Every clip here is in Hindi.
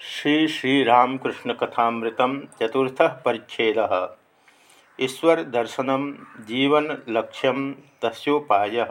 श्री श्रीरामकृष्ण कथामृत चतुर्थ परिच्छेद। ईश्वर दर्शन जीवन लक्ष्यम तस्ोपाय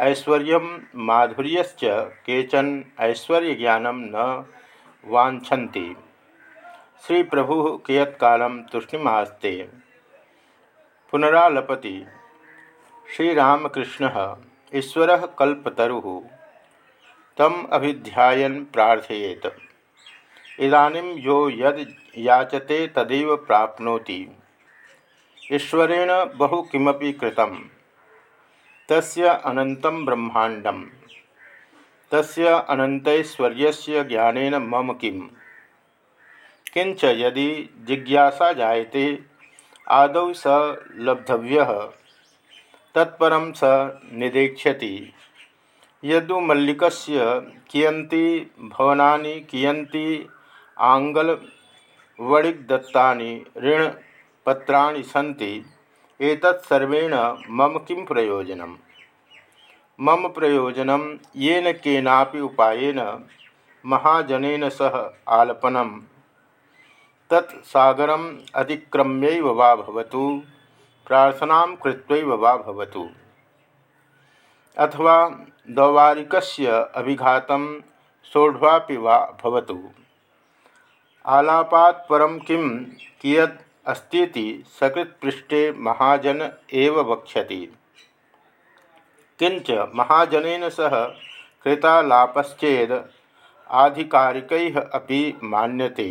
ऐश्वर्य माधुर्य केचन ऐश्वर्य न वाछन्ति श्री प्रभु कियत्ल तुष्णिमास्ते पुनरालपति। श्रीरामकृष्ण ईश्वर कल्पतरु। तम अभिध्यान प्रार्थयेत। इदानीं यो यद याचते तदेव प्राप्नोति। ईश्वरेण बहु किमपि कृतं तस्य अनन्तं ब्रह्माण्डं तस्य अनन्तैश्वर्यस्य ज्ञानेन मम किं किंच यदि जिज्ञासा जायते, आदौ स लब्धव्यः, तत्परं स निदेक्ष्यति यदु मल्लिकस्य कियन्ति भवनानि कियन्ति आङ्गलवणिग्दत्तानि ऋणपत्राणि सन्ति। एतत्सर्वेण मम किं प्रयोजनं मम प्रयोजनं येन केनापि उपायेन महाजनेन सह आलपनं तत् सागरम् अतिक्रम्यैव वा भवतु, प्रार्थनां कृत्वैव वा भवतु। अथवा दौवारिकस्य अभिघातं सोढ्वापि वा भवतु। आलापात परम किम कियद अस्तीति सकृत्पृष्ठे महाजन एव वक्ष्यति। किंच महाजनेन सह कृतालापश्चेद आधिकारिकैः अपि मान्यते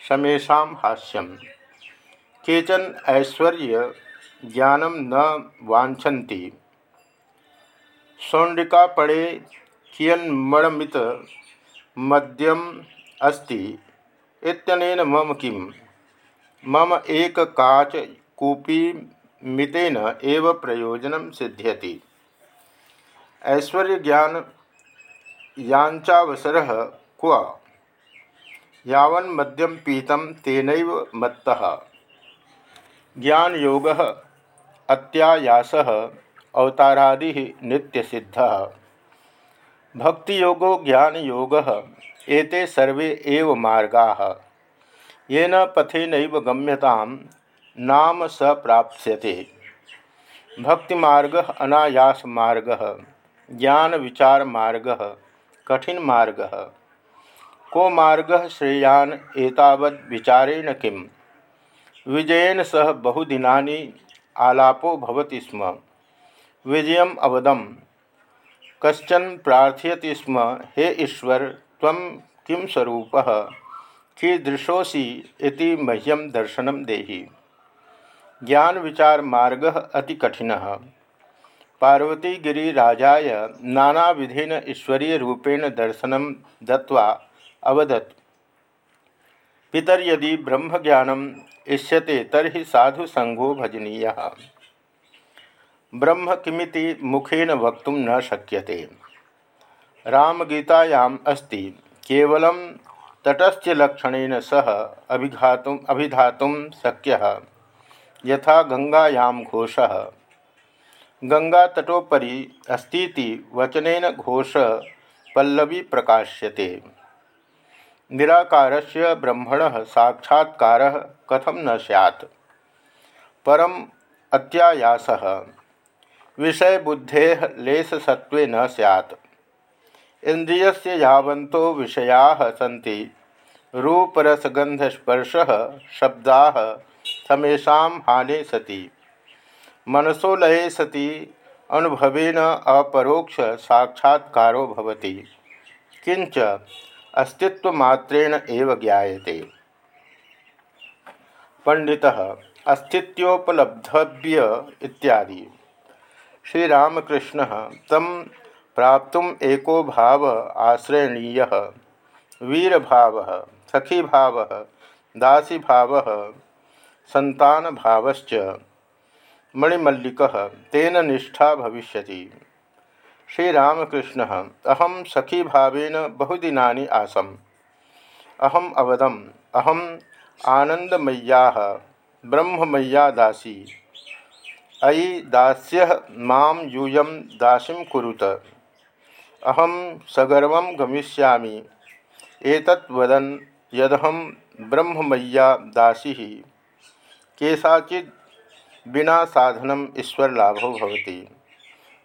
समेषां हास्यम। केचन ऐश्वर्य ज्ञानम न वाछन्ति सौंडिकापणे कियन्मणमित मद्यम अस्ति। इत्यनेन मम किं मम एक काच कूपी मितेन एव प्रयोजन सिद्ध्यति। ऐश्वर्य ज्ञान यांचावसर क्व? यावन मद्यम पीतम तेन मत्तः। ज्ञान योग अत्यायास, अवतारादि नित्यसिद्ध। भक्ति योगो ज्ञान योग एते सर्वे एव मार्गाः। येन पथेनैव गम्यतां नाम स प्राप्स्यते। भक्तिमार्गः, अनायासमार्गः, ज्ञानविचारमार्गः, कठिनमार्गः। को मार्गः श्रेयान् एतावद् विचारेण किं विजयेन सह बहुदिनानि आलापो स्म। विजयम् अवदम। कशन प्रार्थयति स्म, हे ईश्वर देहि ज्ञान विचार मार्ग अति कठिन। पार्वतीगिरिराजाय नानाविधेन ईश्वरीय रूपेण दर्शन दत्वा अवदत्। पितर यदि ब्रह्म ज्ञानम इष्यते साधु संगो भजनीय। ब्रह्म किमिति मुखेन वक्त न शक्यते। रामगीतायाम् अस्ति। केवलं तटस्थ्यलक्षणेन सह अभिघातुम् अभिधातुं शक्यः। यथा गङ्गायां घोषः। गङ्गातटोपरि अस्तीति वचनेन घोष पल्लवी प्रकाश्यते। निराकारस्य ब्रह्मणः साक्षात्कारः कथम न स्यात्। परम अत्यायासः। विषयबुद्धेः लेशसत्त्वे न स्यात्। इंद्रिय से विषया सी रूपरसगंधस्पर्श शब्दा समेशा हाने सति। मनसो लये सति, अनुभवेन अपरोक्ष साक्षात्कारो किंच अस्तित्वमात्रेण एव ज्ञायते। पंडितः अस्तित्वोपलब्धव्य इत्यादि। श्रीरामकृष्ण, तम प्राप्त एको भाव आश्रयणीय। वीर भाव सखी भाव दासी भाव संतान भावश्च मणिमल्लिक, तेन निष्ठा भविष्य श्रीरामकृष्ण अहम सखी भावेन बहुदिनानि आसम। अहम अवदम अहम आनंदमय्या ब्रह्ममय्या दासी। अयि दास्य माँ दासी कुरुत। अहम सगर्व गमिष्यामि। एतत् यदहम ब्रह्ममय्या दासी केशाचिद बिना साधनम ईश्वर लाभो भवति।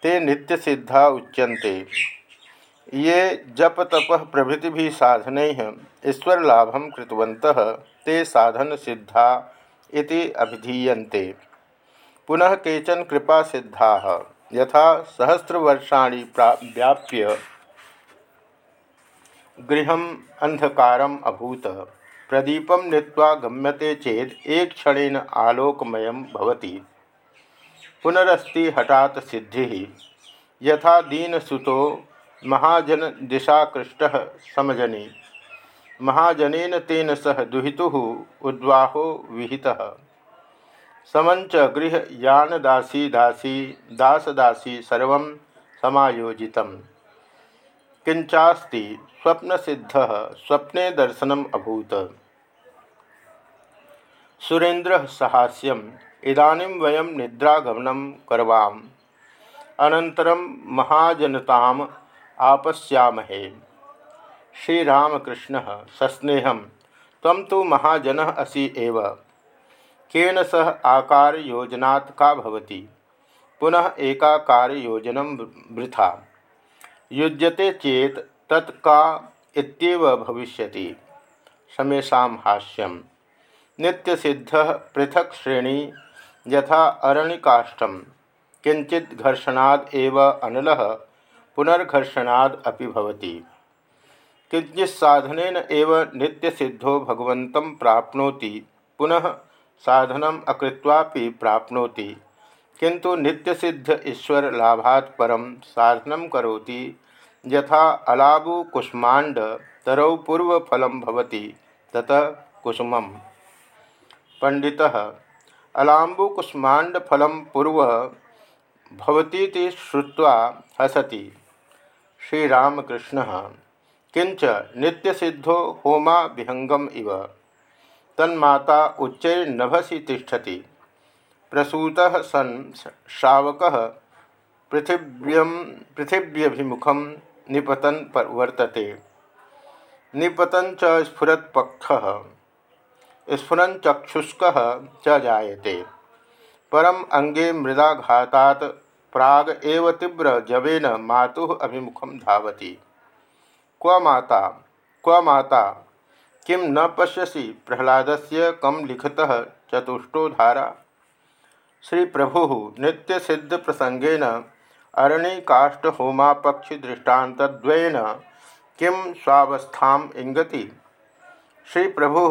ते नित्य सिद्धा उच्यन्ते। ये जप तप प्रभृति भी साधन ईश्वर लाभम ते साधन सिद्धा इति अभिधीयन्ते। पुनः केचन कृपा सिद्धा यथा सहस्रवर्षाणि व्याप्य गृह अंधकार अभूत। प्रदीप नीत्वा गम्यते चेत एक क्षणेन आलोकमय पुनरस्ति हठात सिद्धि। यथा दीनसुतो महाजन दिशाकृष्ट समजनी। महाजनेन तेन सह दुहितु उद्वाहो विहितः। समंच गृह यान दासी दासी दास दासी सर्व समायोजित किंचास्ति स्वप्न सिद्ध स्वप्ने दर्शनम अभूत। सुरेन्द्र सहास्यम, इदानीं वयम निद्रागमनं करवाम। अनन्तरं महाजनताम आपश्यामहे। श्रीरामकृष्ण सस्नेह तम तो महाजन असी एव। केन सह आकार योजना का भवति? पुनः एकाकार योजन वृथा। युज्यते चेत तत्का भविष्यति। समेशा हाष्यम नित्यसिद्ध पृथक श्रेणी यथा अरणिकाष्ठम किंचित घर्षणाद एव अनल, पुनर्घर्षणाद अपि भवति। किंचित साधन एव नित्य सिद्धो भगवत प्राप्नोति। पुनः साधनम अकृत्वापि प्राप्नोति। किंतु नित्य सिद्ध ईश्वर लाभात् परम साधन करोति। यथा अलाबु कुष्मांड तरौ पूर्व फलम भवति, ततः कुसुम पंडित अलाबु कुष्मांड फलम पूर्व भवती श्रुवा हसति। श्रीरामकृष्ण किंच नित्यसिद्धो होमा विहंगम इव। तन्माता उच्चैर्नभसी तिष्ठति। प्रसूतः सन् शावकः पृथिव्यं पृथिव्यभिमुखं निपतन वर्तते। निपतन च स्फुरत्पक्षः। स्फुरन चक्षुष्क जायते। परम अंगे मृदाघातात् प्राग एव तीव्र जवेन मातुः अभिमुखं धावति। क्व माता क्व माता किं न पश्यसी प्रहलाद से कम लिखतः चतुष्टो धारा। श्री प्रभु नित्य सिद्ध प्रसंगेन अरणिकाष्ठहोमापक्षि दृष्टान्तद्वयेन किं स्वावस्थाम् इंगति श्री प्रभु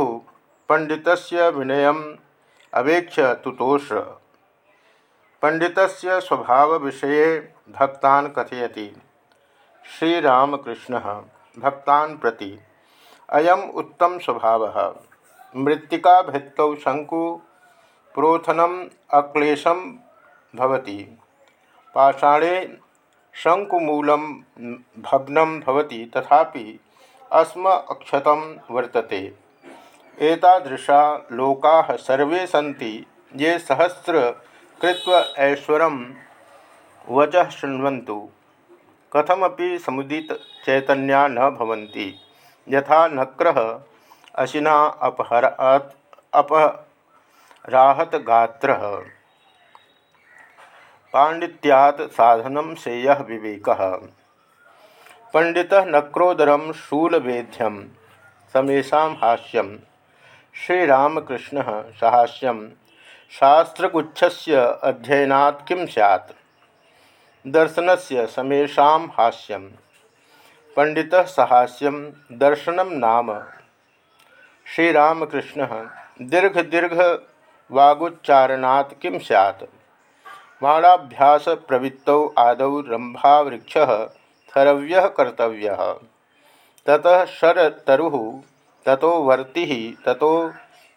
पंडित विनय अवेक्ष तुतोष। पंडित स्वभाव विषय भक्तान कथयति। श्रीरामकृष्ण भक्तान प्रति अयम उत्तम स्वभाव। मृत्तिका भित्तौ शंकु प्रोथनम अक्लेशम भवति। पाषाणे शंकुमूलम भग्नं भवति, तथापि अस्म अक्षतम वर्तते। एतादृशा लोकाः सर्वे सन्ति, ये सहस्र कृत्व ऐश्वरं वचः शृण्वन्तु। कथमपि समुदित चैतन्या न भवन्ति। यथा नक्र अशिना अपहरात अपराहत गात्र। पांडित्यात् साधन सेय विवेक। पंडित नक्रोदरम शूलवेद्यम समेशा हाष्यम श्रीरामकृष्ण सहास्यम शास्त्रगुच्छस्य अध्ययनात् किं स्यात्? दर्शन से समेशा हाष्यम पंडित सहास्यम दर्शन नाम। श्रीरामकृष्ण दीर्घ दीर्घ वागुच्चारणात् किं सैत् बाणाभ्यास प्रवृत्त आदौ रंभावृक्ष थरव्य कर्तव्य। ततः शरतरु ततो वर्ति ततो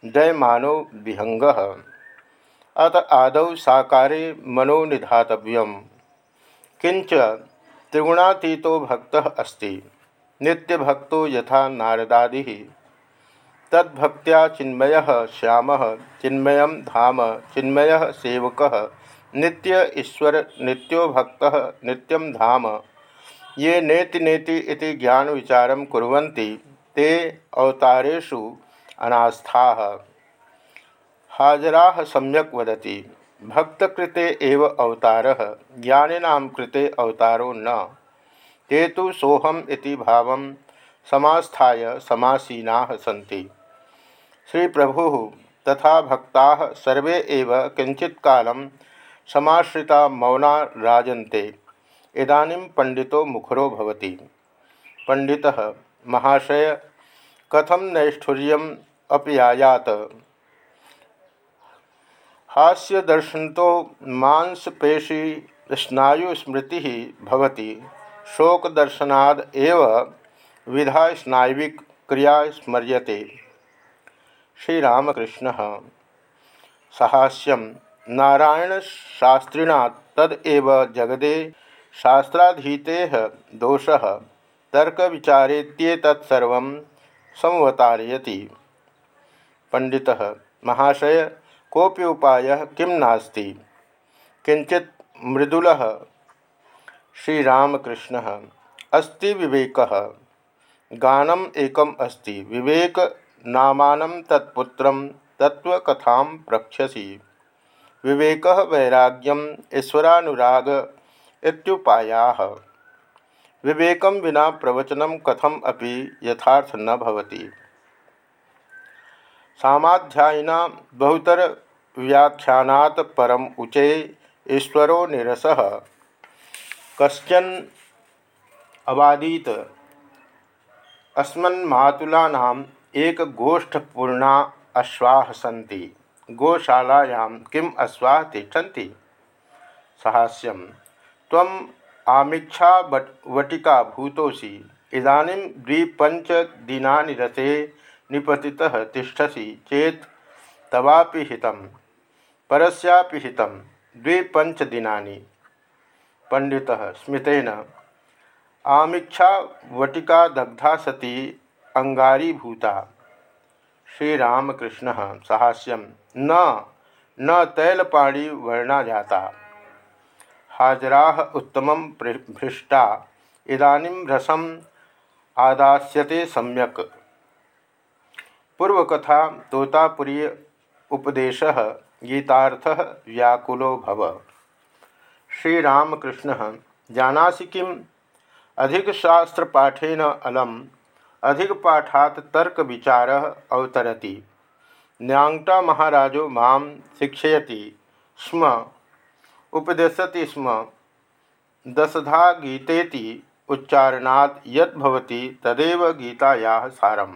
दयमानो विहंग अत आदौ साकारे मनो निधातव्यम किंच त्रिगुणातीतो भक्त अस्ति। नित्यभक्तो यथा नारदादि। तद्भक्त्या चिन्मय श्याम, चिन्मय धाम, चिन्मय सेवक। नित्य ईश्वर, नित्यो भक्त नित्यम धाम। ये नेति नेति इति ज्ञान विचार कुर्वन्ति, ते अवतारेषु अनास्था। हाजरा सम्यक वदती। भक्तकृते एव अवतार, ज्ञानिनां कृते अवतारो न। ते तो सोहम भाव समास्थाय समासीना सन्ति। श्री प्रभु तथा भक्ता सर्वे एव किंचित कालम समाश्रिता मौना राजन्ते। इदानीं पंडितो मुखरो भवति। पंडितः महाशय कथम नैष्ठुर्यम अपयायात? हास्य दर्शन तो मांसपेशी स्नायुस्मृति भवति। शोक दर्शनाद एव विधा स्नायविक क्रिया स्मर्यते श्रीरामकृष्ण। सहास्यम। नारायण शास्त्रिणा तदेव जगदे शास्त्राधीते दोष। तर्क विचारेत्येतत्सर्व संवतारयति। पंडितः महाशय कोपी उपाय किम नास्ति? किंचित मृदुल श्रीरामकृष्ण। अस्ति विवेक। गानम एकम अस्ति। विवेक नामानं तत्पुत्र तत्वकथा प्रक्षसी। विवेक वैराग्यम ईश्वरानुराग इत्युपायाः। विवेकम विना प्रवचनम कथम अपि यथार्थ न भवति। सामाध्यायिना बहुतर व्याख्यानात् परम उचे ईश्वरो निरस। कशन अवादीत अस्मन्मातुलानाम एक गोष्ठपूर्णा अश्वाः सन्ति गोशालायां किम अश्वाः तिष्ठन्ति सहास्यम। त्वम आमीक्षा वटिका भूतोसी इदानीं द्विपंचदिनानि रथे निपति तिष्ठसी चेत तवापि हितम, परस्यापि हितम द्विपंचदिनानि पंडित स्मृतेन, आमीक्षा वटिका दग्धा सती अंगारीभूता श्रीरामकृष्ण साहस्यम, न न तैलपाणी वर्णा जाता। हाजरा उत्तम भृष्टा इदानीं रसम आदास्यते सम्यक। पूर्वकथा तोतापुरी उपदेश गीतार्थ व्याकुलो भव। श्रीरामकृष्ण, जानासि किम? अधिक शास्त्र पाठेन अलम, अधिक पाठात तर्क विचार अवतरती। न्यांगटा महाराजो माम शिक्षयति। स्म, उपदेशति स्म। दशधा गीतेति उच्चारणात् यद्भवति तदेव गीतायाः सारम्।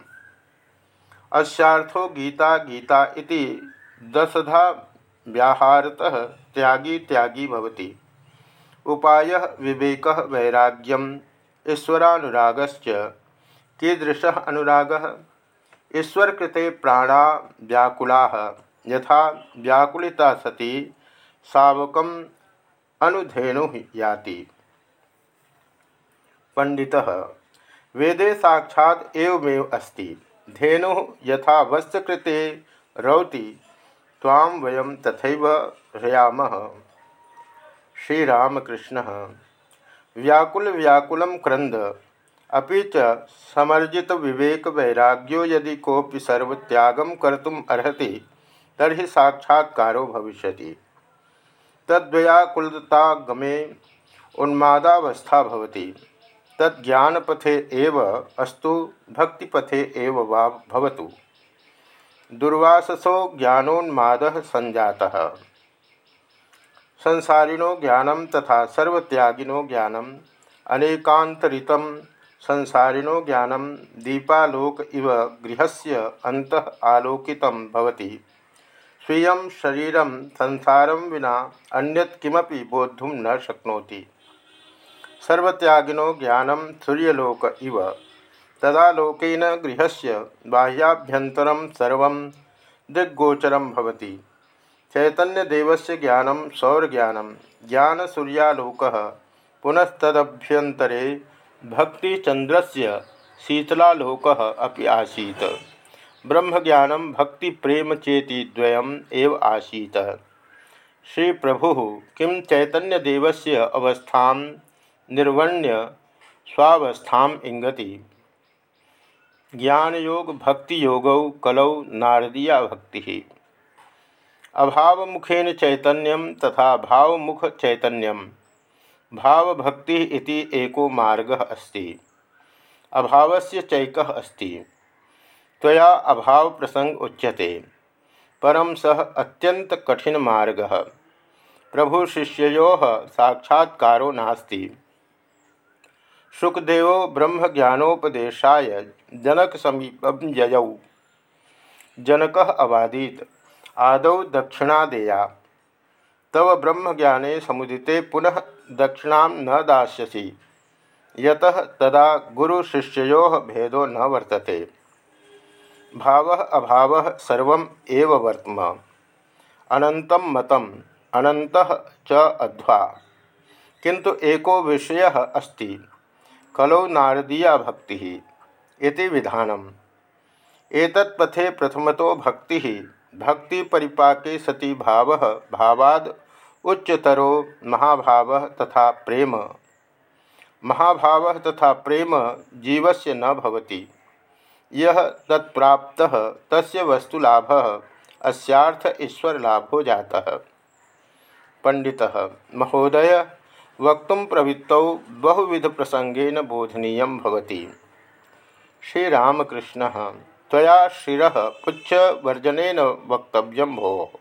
अस्यार्थो गीता गीता इति दशधा व्याहारतः त्यागी त्यागी भवति। उपाय विवेक वैराग्यम, ईश्वरानुरागश्च। कीदृश अनुराग? ईश्वर कृते प्राणा व्याकुला। यथा व्याकुलिता सती शावकम अनुधेनु याति। पंडितः वेदे साक्षात् एवमेव अस्ति। धेनु यथा वस्त्रकृते रौति ताम वयम तथैव ह्रयाम श्रीरामकृष्ण, व्याकुल व्याकुल क्रंद अभी च समर्जित विवेक वैराग्यो यदि कोपि सर्वत्यागम कर्तुम अर्हति तरी साक्षात्कारो भविष्य तद्व्याकुलतागमे उन्मादावस्था तज्ञानपथे एव, अस्तु, भक्तिपथे एव वा भवतु। दुर्वाससो ज्ञानोन्माद संजातः संसारिणो ज्ञानम तथा सर्वत्यागिनो ज्ञानम अनेकांतरित संसारिणो ज्ञानम दीपालोक इव गृहस्य अंत आलोकित भवति। स्वीय शरीर संसार विना अन्यत् किमपि बोद्धुम न शक्नोति। सर्वत्यागिनो ज्ञानम सूर्यलोक इव। तदालोकन गृह से बाह्याभ्यंतर सर्व दिग्गोचर होती चैतन्यदेवस्य ज्ञानम सौरज्ञानम ज्ञान सूर्यालोक पुनस्तभ्यंतरे भक्तिचंद्र से शीतलालोक अभी आसीत। ब्रह्मज्ञानम भक्ति प्रेम चेती एव आसीत। श्री प्रभु किं चैतन्यदेव अवस्था निर्वण्य स्वावस्था इंगति। ज्ञान योग भक्ति योग कलौ, नारदीया भक्ति। अभाव मुखेन चैतन्यम तथा भावमुख चैतन्यम भावभक्ति इति एको मार्ग अस्ति। अभावस्य चैकः अस्ति। त्वया अभाव प्रसंग उच्यते। परम सह अत्यंत कठिन मार्ग। प्रभु शिष्यो साक्षात्कारो नास्ति। सुखदेव ब्रह्म ज्ञानोपदेशाय जनक समीपम जयौ जनक अवादीत आदौ दक्षिणादेया। तव ब्रह्म ज्ञाने समुदिते पुनः दक्षिणा न दास्यसि। यतः तदा गुरु शिष्यो भेदो न वर्तते। भाव अभाव सर्व एव वर्तम। अनंतम मतम अनंत च अध्वा। किंतु एको विषय अस्ति। कलौ नारदीया भक्ति इति विधानम। एतत्पथे प्रथमतो भक्ति भक्ति परिपाके सति भाव, भावाद उच्चतरो महाभाव तथा प्रेम। महाभाव तथा प्रेम जीवस्य न भवति। यह तत्प्राप्त, तस्य वस्तुलाभ, अस्यार्थ ईश्वर लाभो जाता। पंडितः महोदय। वक्त प्रवृत्त बहुविध प्रसंगेन बोधनीय भवति। श्रीरामकृष्ण तया शिव वक्त भो।